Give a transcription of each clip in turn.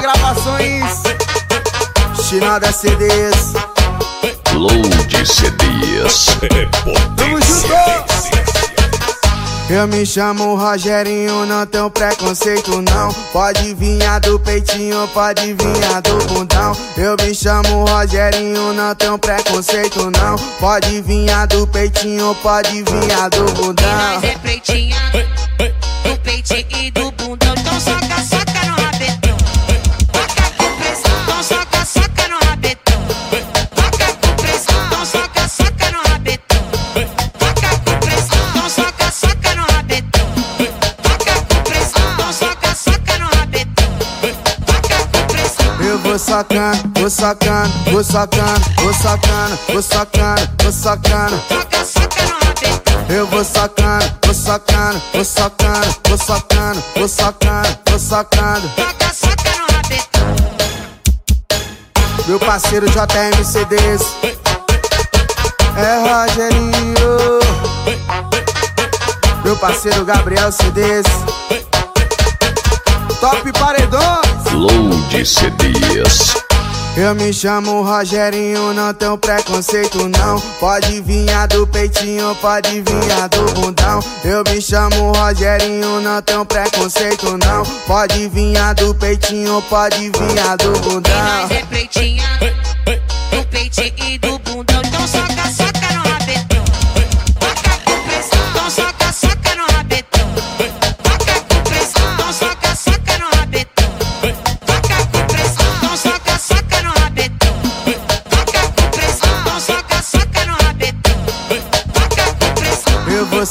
gravações. Chinada CDs. Load CDs. Tamo junto! Eu me chamo Rogerinho, não tenho preconceito não Pode vir do peitinho, pode vir do bundão Eu me chamo Rogerinho, não tenho preconceito não Pode vir do peitinho, pode vir do bundão E nós é pretinha, do peitinho e do Eu vou sacando, vou sacando, vou sacando, vou sacando, vou sacando, vou rabetão Eu vou sacando, vou sacando, vou sacando, vou sacando, vou sacando, vou rabetão Meu parceiro JM CDs É Rogerinho Meu parceiro Gabriel CDs Top Paredões Load CDs. Eu me chamo Rogerinho, não tenho preconceito não. Pode vir do peitinho, pode vir do bundão. Eu me chamo Rogerinho, não tenho preconceito não. Pode vir do peitinho, pode vir do bundão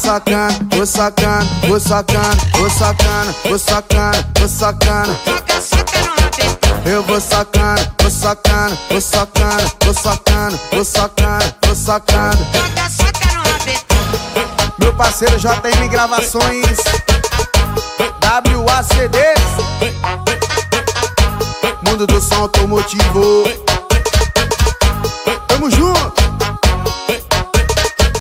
Eu vou sacando, vou sacando, vou sacando, vou sacando, vou rabetão Eu vou sacando, vou sacando, vou sacando, vou sacando, vou sacando, vou rabetão Meu parceiro JM Gravações WACDs Mundo do som automotivo!